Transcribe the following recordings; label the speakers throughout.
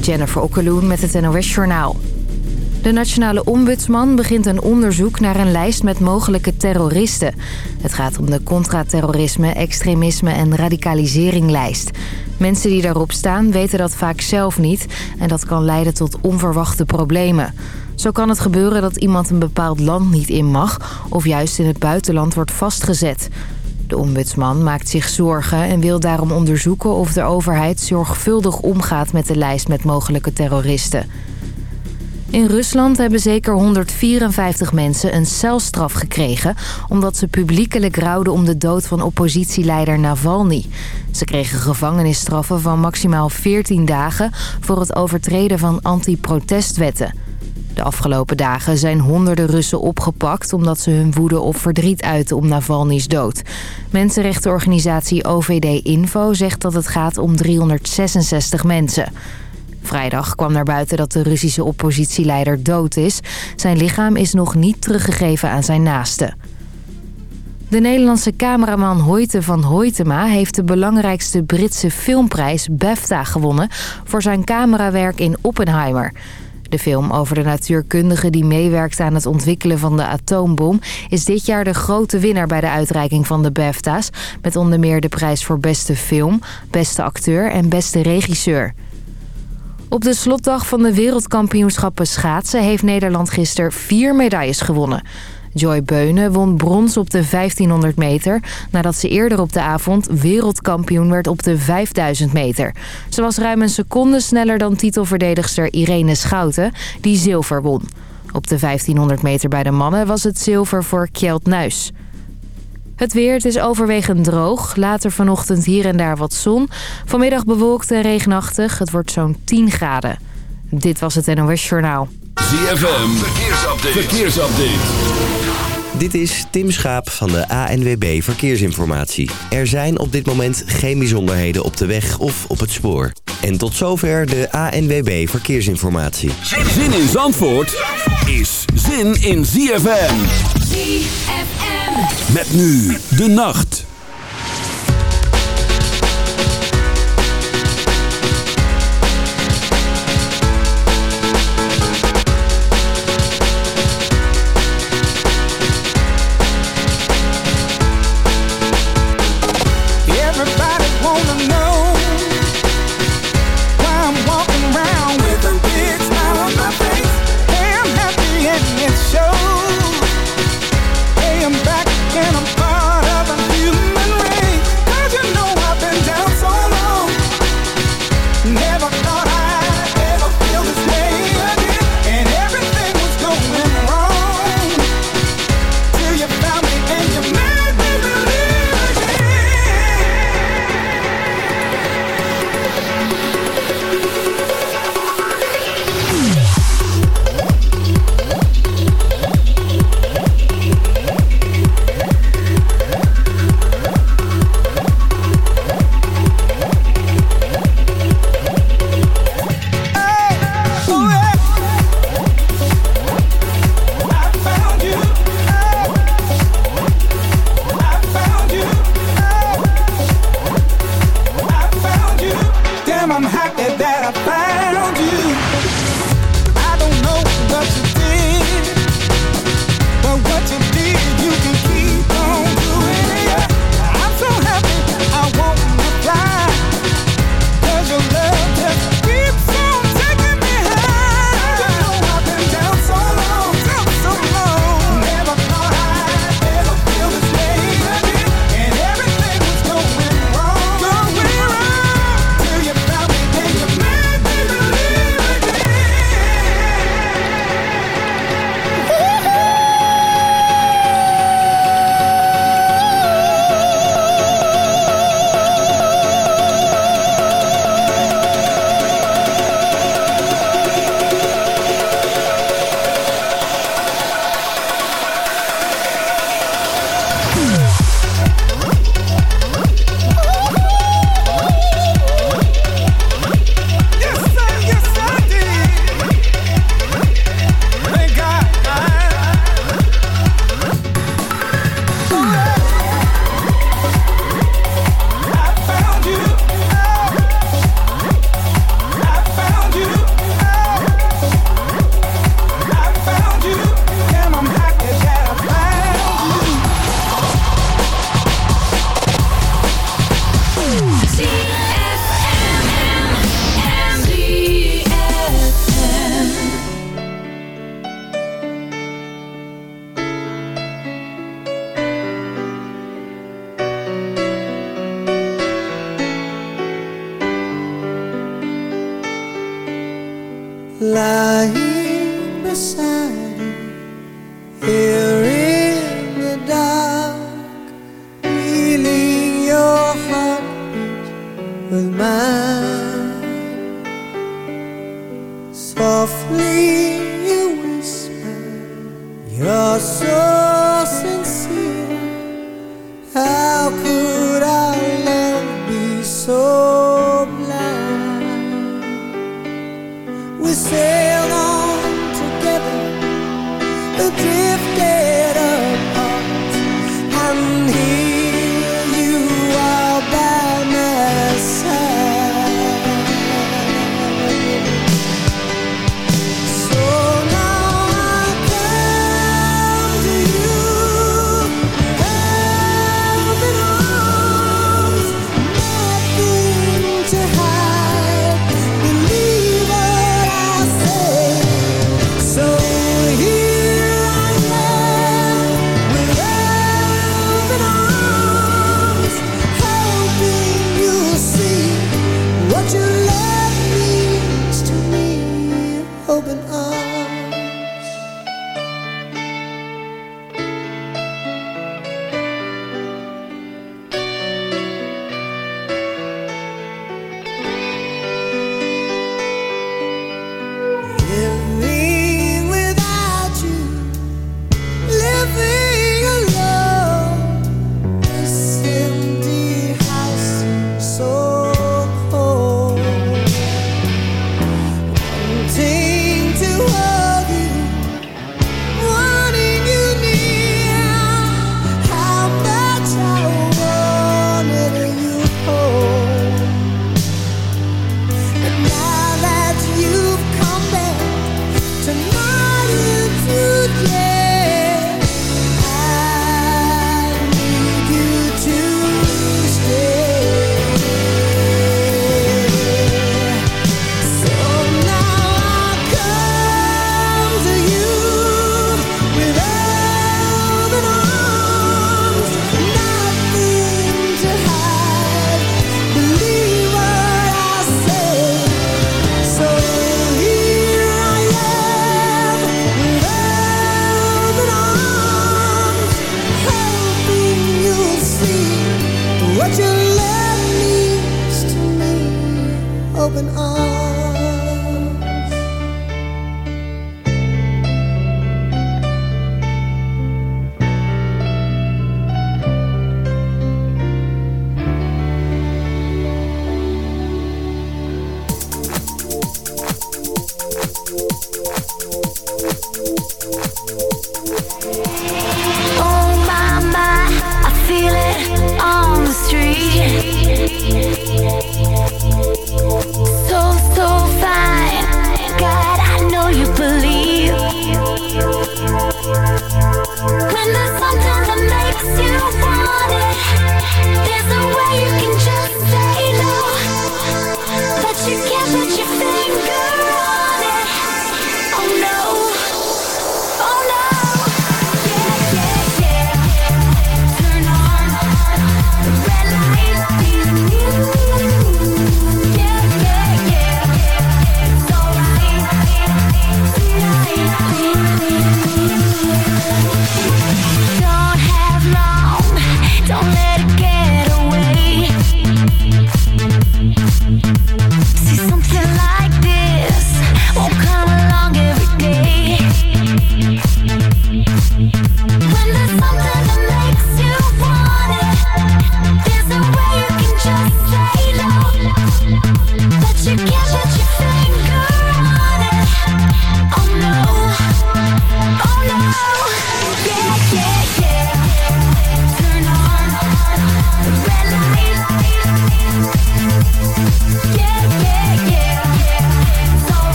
Speaker 1: Jennifer Okkeloen met het NOS Journaal. De nationale ombudsman begint een onderzoek naar een lijst met mogelijke terroristen. Het gaat om de contra-terrorisme, extremisme en radicaliseringlijst. Mensen die daarop staan weten dat vaak zelf niet... en dat kan leiden tot onverwachte problemen. Zo kan het gebeuren dat iemand een bepaald land niet in mag... of juist in het buitenland wordt vastgezet. De ombudsman maakt zich zorgen en wil daarom onderzoeken... of de overheid zorgvuldig omgaat met de lijst met mogelijke terroristen... In Rusland hebben zeker 154 mensen een celstraf gekregen... omdat ze publiekelijk rouwden om de dood van oppositieleider Navalny. Ze kregen gevangenisstraffen van maximaal 14 dagen... voor het overtreden van anti-protestwetten. De afgelopen dagen zijn honderden Russen opgepakt... omdat ze hun woede of verdriet uiten om Navalny's dood. Mensenrechtenorganisatie OVD Info zegt dat het gaat om 366 mensen... Vrijdag kwam naar buiten dat de Russische oppositieleider dood is. Zijn lichaam is nog niet teruggegeven aan zijn naasten. De Nederlandse cameraman Hoyte van Hoytema heeft de belangrijkste Britse filmprijs BAFTA gewonnen voor zijn camerawerk in Oppenheimer. De film over de natuurkundige die meewerkte aan het ontwikkelen van de atoombom... is dit jaar de grote winnaar bij de uitreiking van de BAFTA's... met onder meer de prijs voor beste film, beste acteur en beste regisseur. Op de slotdag van de wereldkampioenschappen schaatsen... heeft Nederland gisteren vier medailles gewonnen. Joy Beunen won brons op de 1500 meter... nadat ze eerder op de avond wereldkampioen werd op de 5000 meter. Ze was ruim een seconde sneller dan titelverdedigster Irene Schouten... die zilver won. Op de 1500 meter bij de mannen was het zilver voor Kjeld Nuis. Het weer, het is overwegend droog. Later vanochtend hier en daar wat zon. Vanmiddag bewolkt en regenachtig. Het wordt zo'n 10 graden. Dit was het NOS Journaal.
Speaker 2: ZFM, verkeersupdate. verkeersupdate.
Speaker 3: Dit is Tim Schaap van de ANWB Verkeersinformatie. Er zijn op dit moment geen bijzonderheden op de weg of op het spoor. En tot zover de ANWB Verkeersinformatie.
Speaker 2: Zin in Zandvoort is zin in ZFM.
Speaker 4: ZFM.
Speaker 2: Met nu de nacht.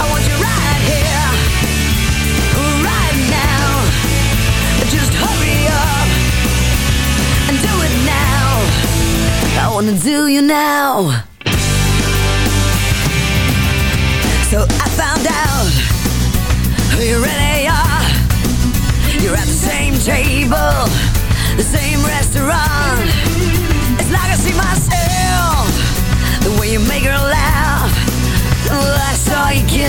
Speaker 5: I want you right here, right now. Just hurry up and do it now. I wanna do you now. So I found out who you really are. You're at the same table,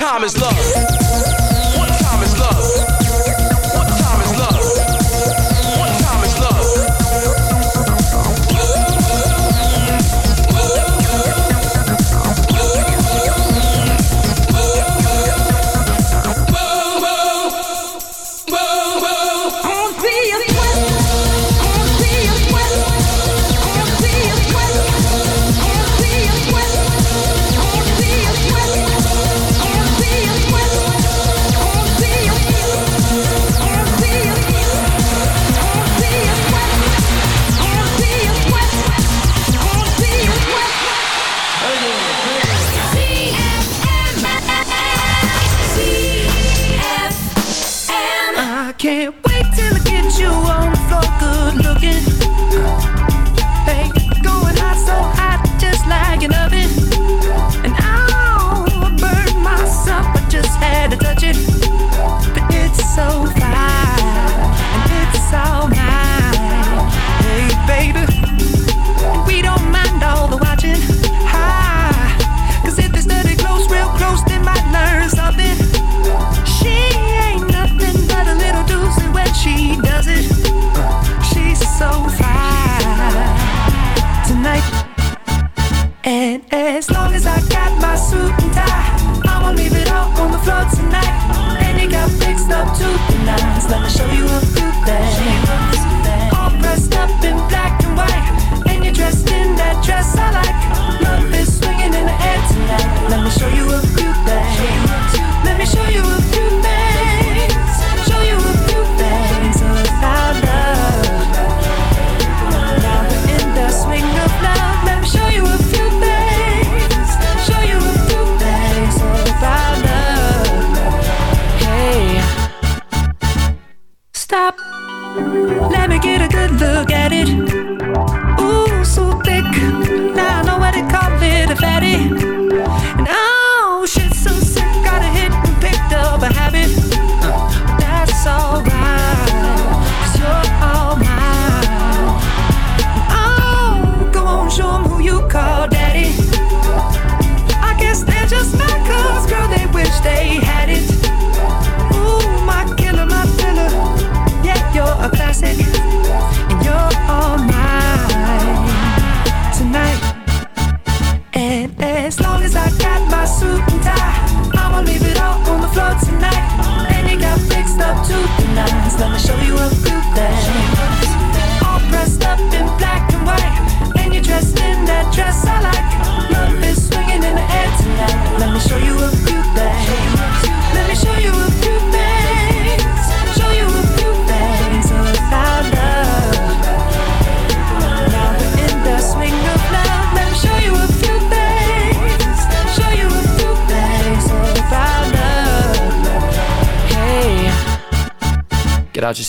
Speaker 6: time is love.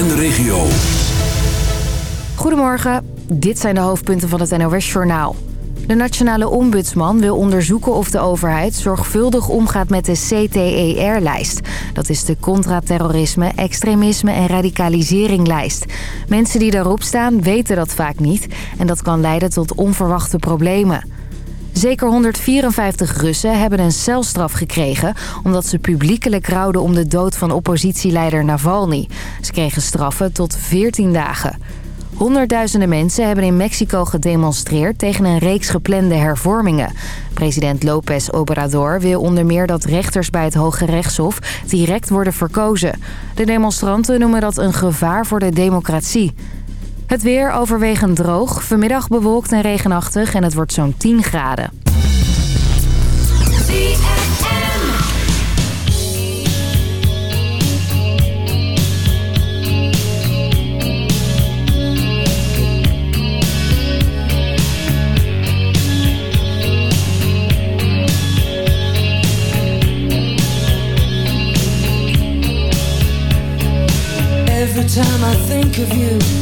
Speaker 2: en de regio.
Speaker 1: Goedemorgen, dit zijn de hoofdpunten van het NOS-journaal. De Nationale Ombudsman wil onderzoeken of de overheid zorgvuldig omgaat met de CTER-lijst. Dat is de contra-terrorisme, extremisme en radicalisering-lijst. Mensen die daarop staan weten dat vaak niet en dat kan leiden tot onverwachte problemen. Zeker 154 Russen hebben een celstraf gekregen... omdat ze publiekelijk rouwden om de dood van oppositieleider Navalny. Ze kregen straffen tot 14 dagen. Honderdduizenden mensen hebben in Mexico gedemonstreerd... tegen een reeks geplande hervormingen. President López Obrador wil onder meer dat rechters bij het Hoge Rechtshof... direct worden verkozen. De demonstranten noemen dat een gevaar voor de democratie. Het weer overwegend droog, vanmiddag bewolkt en regenachtig en het wordt zo'n 10 graden.
Speaker 7: Every time I think of you,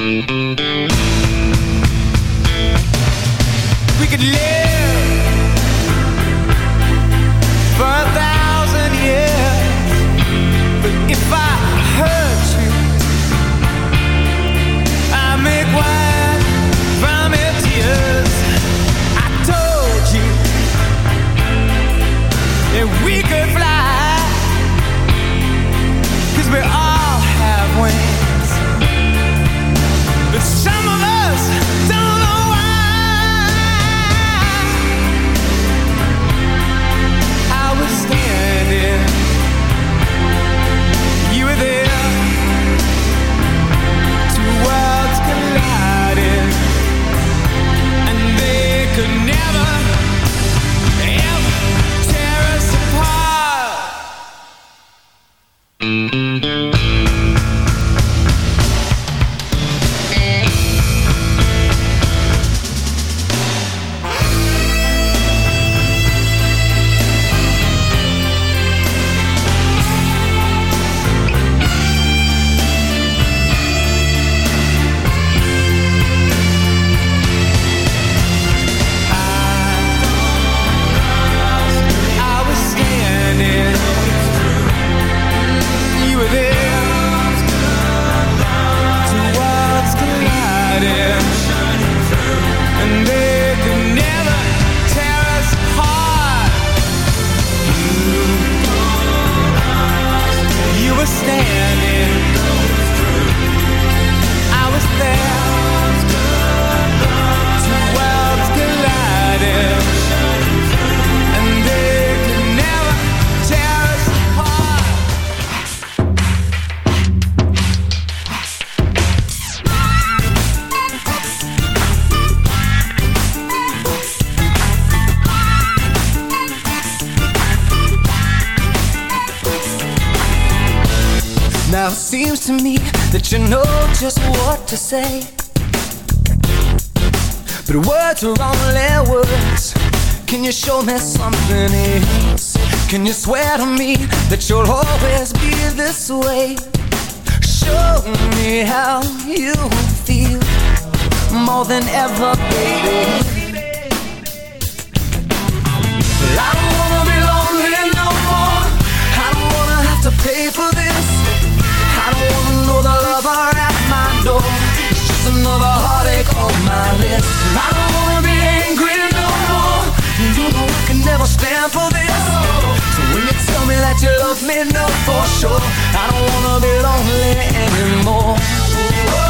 Speaker 8: We could live to say. But words are only words. Can you show me something else? Can you swear to me that you'll always be this way? Show me how you feel more than ever, baby. I don't wanna be lonely no more. I don't wanna have to pay for this. I don't wanna know the at my door. It's just another heartache on my list. I don't wanna be angry no more. You know I can never stand for this. So when you tell me that you love me, know for sure. I don't wanna be lonely anymore.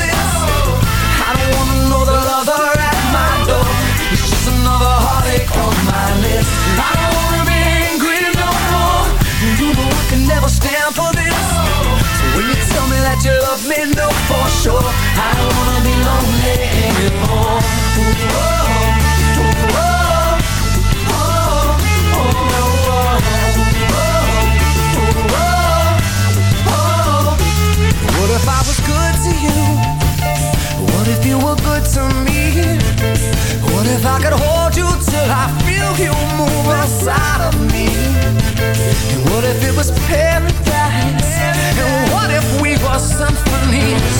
Speaker 8: On my list. I don't wanna be angry no more. You know I can never stand for this. So when you tell me that you love me, know for sure I don't wanna be lonely anymore. Ooh, oh, oh, oh. What if I was good to you? What if you were good to me? What if I could hold I feel you move inside of me? And what if it was paradise? And what if we were symphonies?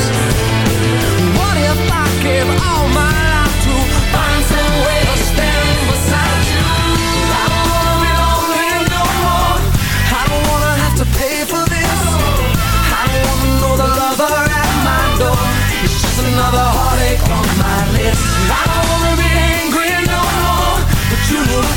Speaker 8: What if I gave all my life to find some way to stand beside you? I don't wanna be lonely no more. I don't wanna have to pay for this. I don't wanna know the lover at my door. It's just another